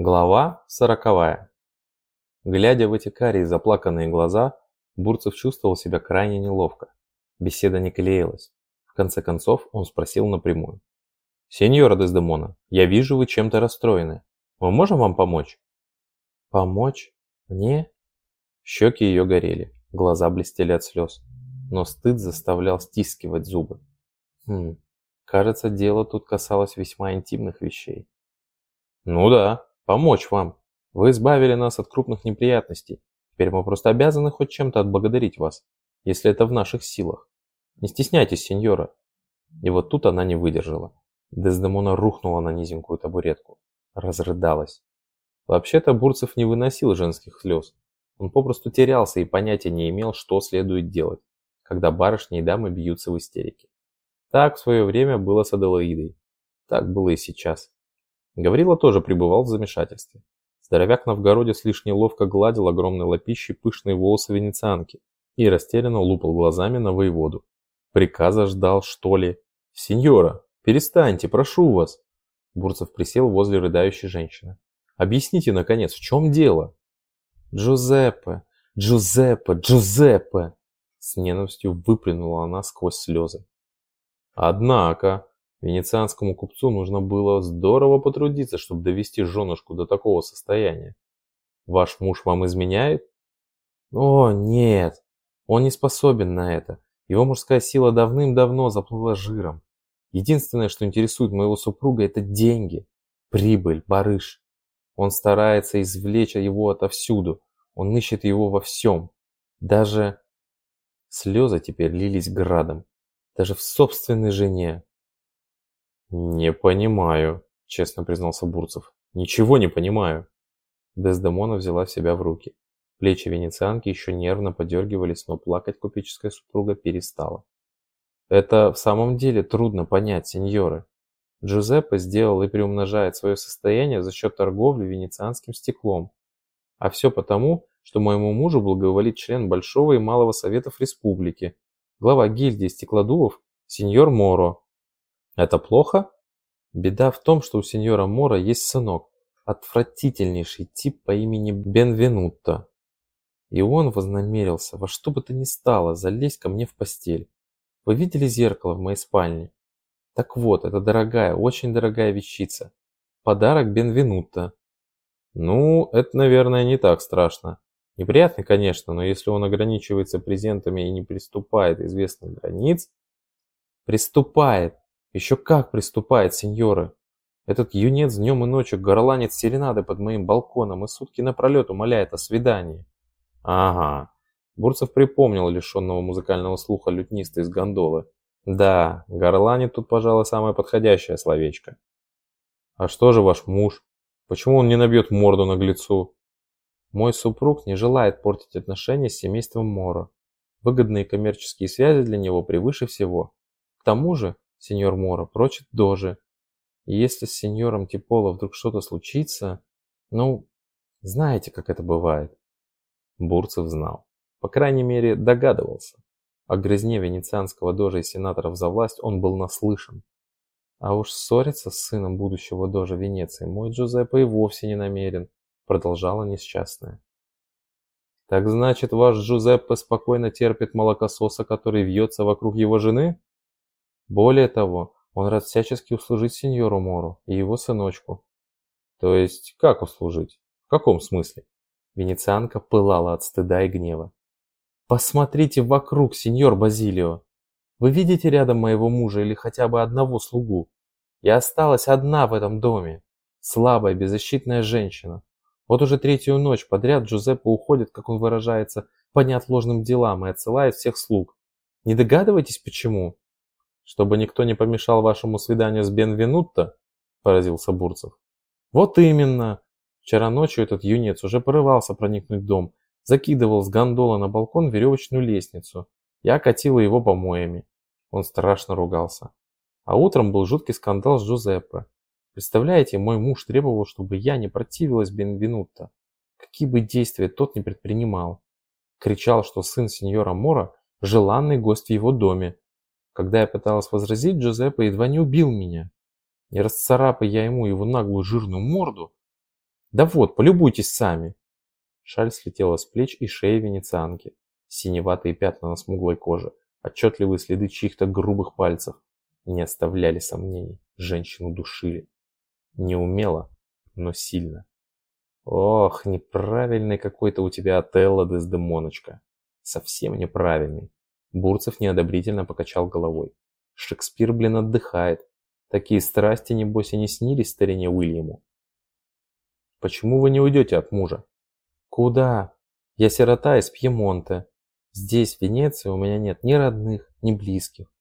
Глава сороковая. Глядя в эти карие заплаканные глаза, Бурцев чувствовал себя крайне неловко. Беседа не клеилась. В конце концов он спросил напрямую. «Сеньора Дездемона, я вижу, вы чем-то расстроены. Мы можем вам помочь?» «Помочь? Мне?» Щеки ее горели, глаза блестели от слез, но стыд заставлял стискивать зубы. Хм, кажется, дело тут касалось весьма интимных вещей. «Ну да, помочь вам. Вы избавили нас от крупных неприятностей. Теперь мы просто обязаны хоть чем-то отблагодарить вас, если это в наших силах. Не стесняйтесь, сеньора». И вот тут она не выдержала. Дездемона рухнула на низенькую табуретку. Разрыдалась. Вообще-то Бурцев не выносил женских слез. Он попросту терялся и понятия не имел, что следует делать, когда барышни и дамы бьются в истерике. Так в свое время было с Аделаидой. Так было и сейчас. Гаврила тоже пребывал в замешательстве. Здоровяк Новгороде лишь ловко гладил огромной лапищей пышные волосы венецианки и растерянно лупал глазами на воеводу. Приказа ждал, что ли? «Сеньора, перестаньте, прошу вас!» Бурцев присел возле рыдающей женщины. «Объясните, наконец, в чем дело?» «Джузеппе! Джузеппе! Джузеппе!» С ненавистью выплюнула она сквозь слезы. «Однако, Венецианскому купцу нужно было здорово потрудиться, чтобы довести женушку до такого состояния. Ваш муж вам изменяет? О, нет, он не способен на это. Его мужская сила давным-давно заплыла жиром. Единственное, что интересует моего супруга, это деньги, прибыль, барыш. Он старается извлечь его отовсюду. Он ищет его во всем. Даже слезы теперь лились градом. Даже в собственной жене. «Не понимаю», — честно признался Бурцев. «Ничего не понимаю». Дездемона взяла себя в руки. Плечи венецианки еще нервно подергивались, но плакать купеческая супруга перестала. «Это в самом деле трудно понять, сеньоры. Джузеппе сделал и приумножает свое состояние за счет торговли венецианским стеклом. А все потому, что моему мужу благоволит член Большого и Малого Советов Республики, глава гильдии стеклодувов, сеньор Моро, это плохо? Беда в том, что у сеньора Мора есть сынок, отвратительнейший тип по имени Бенвенутто. И он вознамерился во что бы то ни стало залезть ко мне в постель. Вы видели зеркало в моей спальне? Так вот, это дорогая, очень дорогая вещица. Подарок Бенвенутто. Ну, это, наверное, не так страшно. Неприятно, конечно, но если он ограничивается презентами и не приступает известных границ... Приступает, еще как приступает, сеньоры. Этот юнец днем и ночью горланит серенады под моим балконом и сутки напролет умоляет о свидании. Ага. Бурцев припомнил лишенного музыкального слуха лютниста из гондолы. Да, горланит тут, пожалуй, самое подходящее словечко. А что же ваш муж? Почему он не набьет морду наглецу? Мой супруг не желает портить отношения с семейством Моро. Выгодные коммерческие связи для него превыше всего. К тому же, сеньор Мора прочит дожи. И если с сеньором Типоло вдруг что-то случится, ну, знаете, как это бывает. Бурцев знал. По крайней мере, догадывался. О грызне венецианского дожа и сенаторов за власть он был наслышан. А уж ссориться с сыном будущего дожа Венеции мой Джузеппе и вовсе не намерен, продолжала несчастная. Так значит, ваш Джузеппе спокойно терпит молокососа, который вьется вокруг его жены? Более того, он рад всячески услужить сеньору Мору и его сыночку. То есть, как услужить? В каком смысле? Венецианка пылала от стыда и гнева. Посмотрите вокруг, сеньор Базилио. Вы видите рядом моего мужа или хотя бы одного слугу? Я осталась одна в этом доме. Слабая, беззащитная женщина. Вот уже третью ночь подряд Джузеппе уходит, как он выражается, по неотложным делам и отсылает всех слуг. Не догадываетесь, почему? Чтобы никто не помешал вашему свиданию с Бенвенутто?» – поразился Бурцев. «Вот именно. Вчера ночью этот юнец уже порывался проникнуть в дом, закидывал с гондола на балкон веревочную лестницу. Я катила его помоями. Он страшно ругался. А утром был жуткий скандал с Джузеппе. Представляете, мой муж требовал, чтобы я не противилась Бенвенутто. Какие бы действия тот не предпринимал. Кричал, что сын сеньора Мора – желанный гость в его доме, когда я пыталась возразить, Джузеппе едва не убил меня. Не расцарапай я ему его наглую жирную морду. Да вот, полюбуйтесь сами. Шаль слетела с плеч и шеи венецианки. Синеватые пятна на смуглой коже, отчетливые следы чьих-то грубых пальцев. Не оставляли сомнений. Женщину душили. Не умело, но сильно. Ох, неправильный какой-то у тебя Отелло, Дездемоночка. Совсем неправильный. Бурцев неодобрительно покачал головой. Шекспир, блин, отдыхает. Такие страсти, небось, и не снились старине Уильяму. Почему вы не уйдете от мужа? Куда? Я сирота из Пьемонта. Здесь, в Венеции, у меня нет ни родных, ни близких.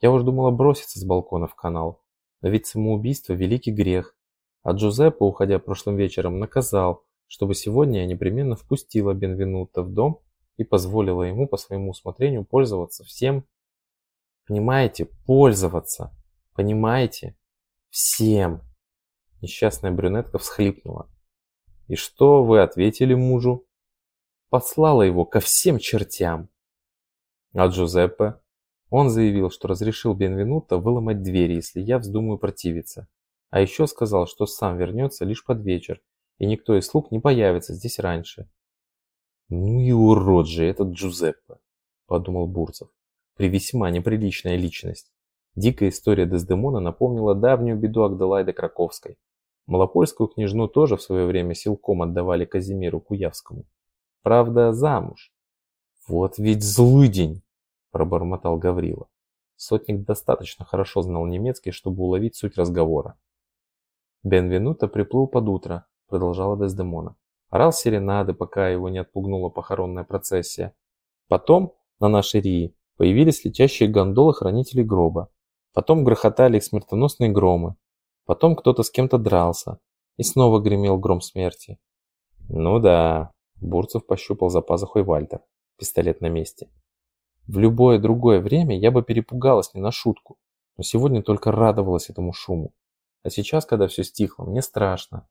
Я уж думала броситься с балкона в канал. Но ведь самоубийство – великий грех. А Джузеппе, уходя прошлым вечером, наказал, чтобы сегодня я непременно впустила Бенвенута в дом и позволила ему по своему усмотрению пользоваться всем. Понимаете, пользоваться. Понимаете? Всем. Несчастная брюнетка всхлипнула. И что вы ответили мужу? Послала его ко всем чертям. А Джузеппе? Он заявил, что разрешил Бенвенуто выломать двери, если я вздумаю противиться. А еще сказал, что сам вернется лишь под вечер, и никто из слуг не появится здесь раньше. «Ну и урод же этот Джузеппе», – подумал Бурцев. «При весьма неприличная личность». Дикая история Дездемона напомнила давнюю беду Агдалайды Краковской. Малопольскую княжну тоже в свое время силком отдавали Казимиру Куявскому. Правда, замуж. «Вот ведь злыдень!» – пробормотал Гаврила. Сотник достаточно хорошо знал немецкий, чтобы уловить суть разговора. Бенвенуто приплыл под утро, продолжала Дездемона. Орал серенады, пока его не отпугнула похоронная процессия. Потом на нашей Рии появились летящие гондолы хранителей гроба. Потом грохотали их смертоносные громы. Потом кто-то с кем-то дрался. И снова гремел гром смерти. Ну да, Бурцев пощупал за пазухой Вальтер. Пистолет на месте. В любое другое время я бы перепугалась не на шутку, но сегодня только радовалась этому шуму. А сейчас, когда все стихло, мне страшно.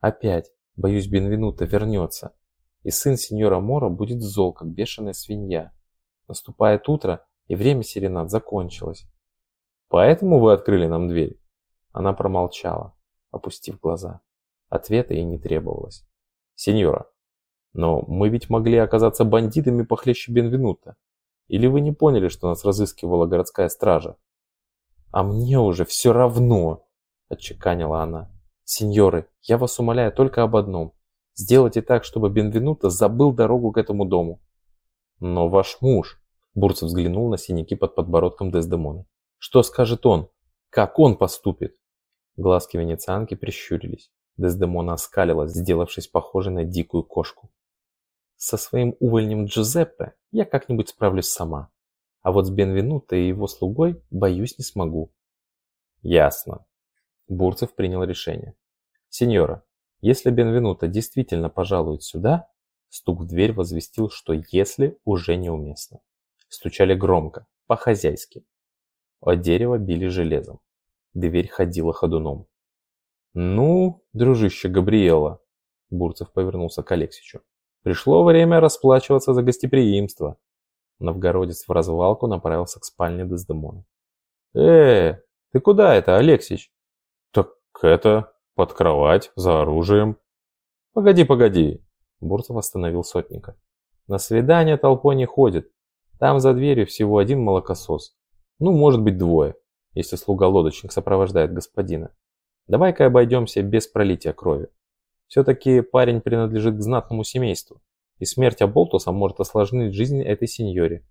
Опять, боюсь, Бенвенуто вернется, и сын сеньора Мора будет зол, как бешеная свинья. Наступает утро, и время серенад закончилось. Поэтому вы открыли нам дверь? Она промолчала, опустив глаза. Ответа ей не требовалось. Сеньора, но мы ведь могли оказаться бандитами похлеще Бенвенута. Или вы не поняли, что нас разыскивала городская стража? А мне уже все равно, отчеканила она. «Сеньоры, я вас умоляю только об одном. Сделайте так, чтобы Бенвенуто забыл дорогу к этому дому». «Но ваш муж...» Бурцев взглянул на синяки под подбородком Дездемона. «Что скажет он? Как он поступит?» Глазки венецианки прищурились. Дездемона оскалилась, сделавшись похожей на дикую кошку. «Со своим увольнем Джузеппе я как-нибудь справлюсь сама. А вот с Бенвенуто и его слугой, боюсь, не смогу». «Ясно», Бурцев принял решение. «Сеньора, если Бенвенуто действительно пожалует сюда...» Стук в дверь возвестил, что «если» уже неуместно. Стучали громко, по-хозяйски. О дерево били железом. Дверь ходила ходуном. «Ну, дружище Габриэла», — Бурцев повернулся к Алексичу, — «пришло время расплачиваться за гостеприимство». Новгородец в развалку направился к спальне Дездемона. «Э, ты куда это, Алексич?» это, под кровать, за оружием. Погоди, погоди. Бурцев остановил сотника. На свидание толпой не ходит. Там за дверью всего один молокосос. Ну, может быть, двое, если слуга-лодочник сопровождает господина. Давай-ка обойдемся без пролития крови. Все-таки парень принадлежит к знатному семейству, и смерть Аболтуса может осложнить жизнь этой сеньоре.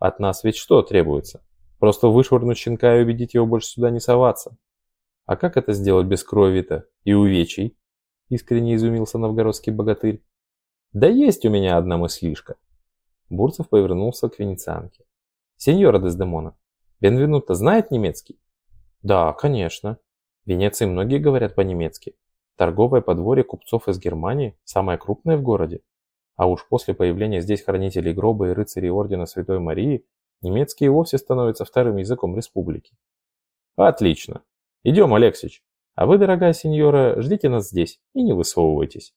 От нас ведь что требуется? Просто вышвырнуть щенка и убедить его больше сюда не соваться. А как это сделать без крови-то и увечий? Искренне изумился новгородский богатырь. Да есть у меня одна мыслишка. Бурцев повернулся к венецианке. Сеньора Дездемона, Бенвенуто знает немецкий? Да, конечно. В Венеции многие говорят по-немецки. Торговое подворье купцов из Германии самое крупное в городе. А уж после появления здесь хранителей гроба и рыцарей Ордена Святой Марии, немецкий и вовсе становится вторым языком республики. Отлично. Идем, Алексич. А вы, дорогая сеньора, ждите нас здесь и не высовывайтесь.